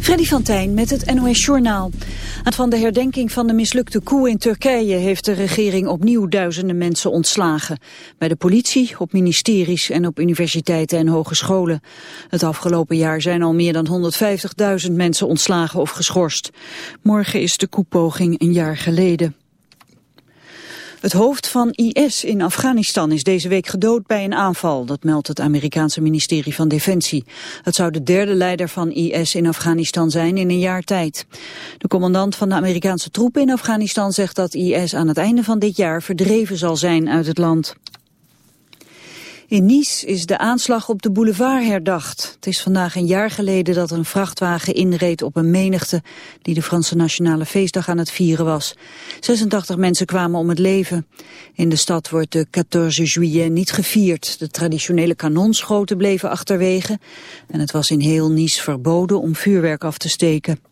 Freddy van Tijn met het NOS Journaal. Aan van de herdenking van de mislukte coup in Turkije heeft de regering opnieuw duizenden mensen ontslagen. Bij de politie, op ministeries en op universiteiten en hogescholen. Het afgelopen jaar zijn al meer dan 150.000 mensen ontslagen of geschorst. Morgen is de koepoging een jaar geleden. Het hoofd van IS in Afghanistan is deze week gedood bij een aanval. Dat meldt het Amerikaanse ministerie van Defensie. Het zou de derde leider van IS in Afghanistan zijn in een jaar tijd. De commandant van de Amerikaanse troepen in Afghanistan zegt dat IS aan het einde van dit jaar verdreven zal zijn uit het land. In Nice is de aanslag op de boulevard herdacht. Het is vandaag een jaar geleden dat een vrachtwagen inreed op een menigte die de Franse Nationale Feestdag aan het vieren was. 86 mensen kwamen om het leven. In de stad wordt de 14 juillet niet gevierd. De traditionele kanonschoten bleven achterwege en het was in heel Nice verboden om vuurwerk af te steken.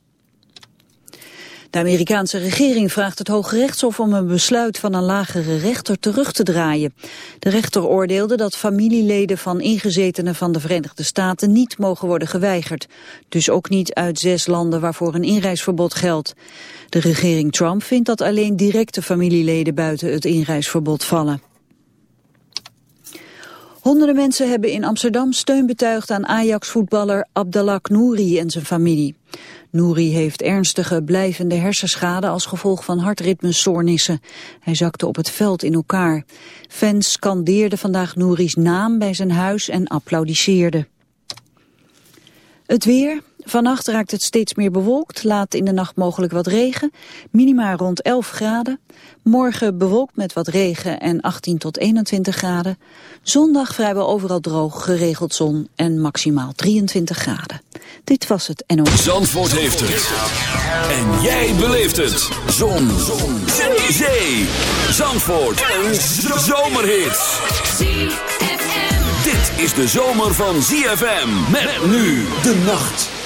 De Amerikaanse regering vraagt het Hoge Rechtshof om een besluit van een lagere rechter terug te draaien. De rechter oordeelde dat familieleden van ingezetenen van de Verenigde Staten niet mogen worden geweigerd. Dus ook niet uit zes landen waarvoor een inreisverbod geldt. De regering Trump vindt dat alleen directe familieleden buiten het inreisverbod vallen. Honderden mensen hebben in Amsterdam steun betuigd aan Ajax-voetballer Abdallah Nouri en zijn familie. Nouri heeft ernstige blijvende hersenschade als gevolg van hartritmestoornissen. Hij zakte op het veld in elkaar. Fans scandeerden vandaag Nouri's naam bij zijn huis en applaudisseerden. Het weer, Vannacht raakt het steeds meer bewolkt, laat in de nacht mogelijk wat regen. Minima rond 11 graden. Morgen bewolkt met wat regen en 18 tot 21 graden. Zondag vrijwel overal droog, geregeld zon en maximaal 23 graden. Dit was het NOS. Zandvoort heeft het. En jij beleeft het. Zon. zon. Zee. Zandvoort. Een zomerhit. Dit is de zomer van ZFM. Met nu de nacht.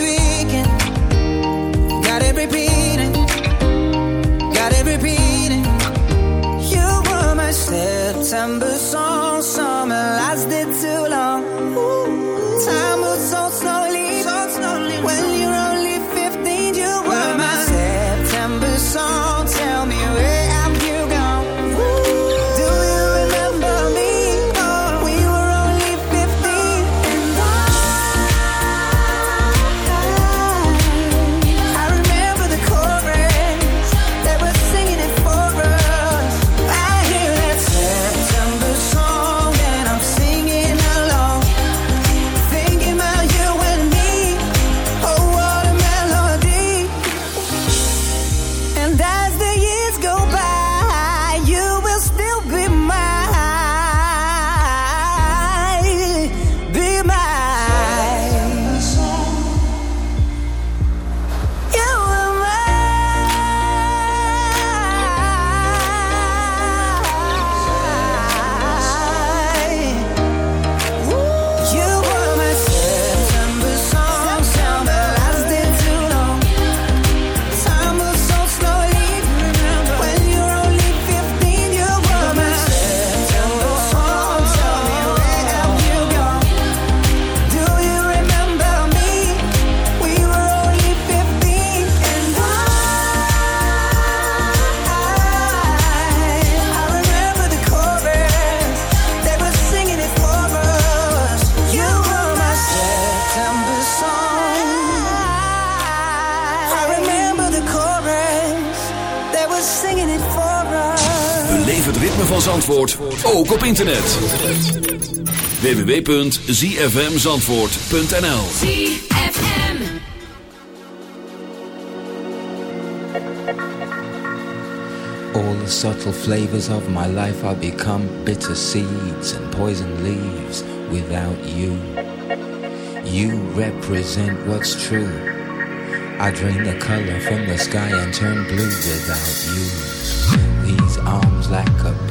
September internet. www.zfmzandvoort.nl All the subtle flavors of my life are become bitter seeds and poison leaves without you. You represent what's true. I drain the color from the sky and turn blue without you. These arms lack a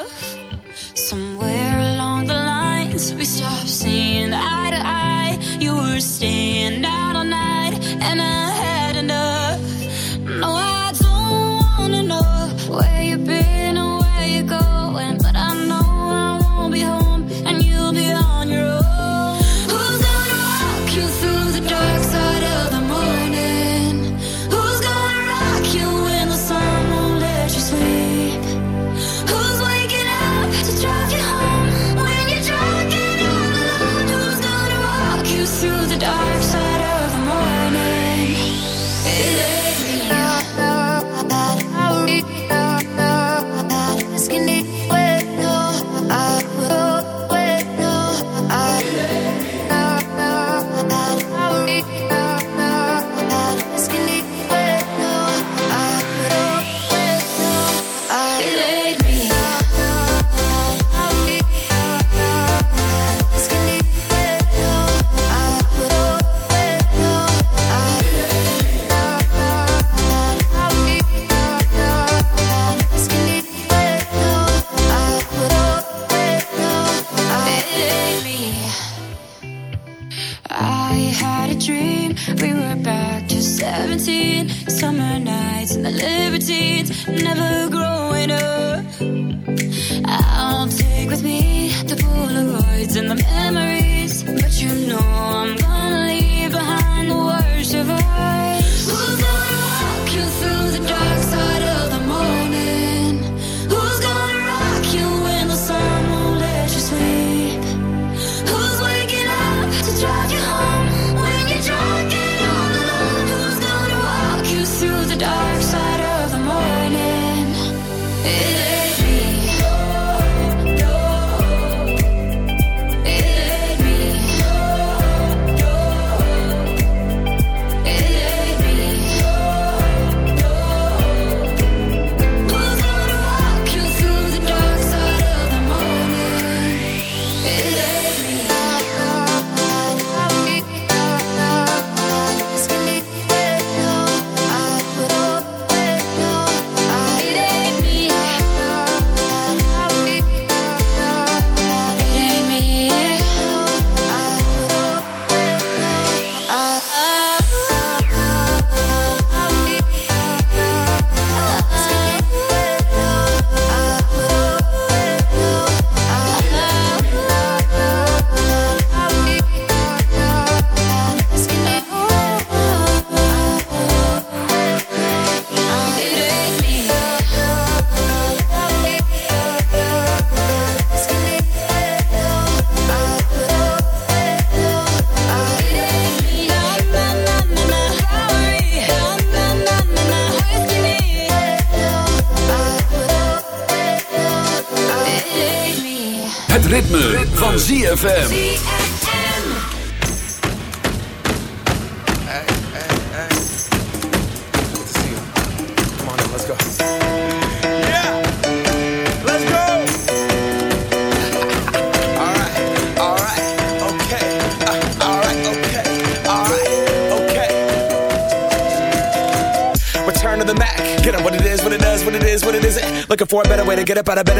ZFM.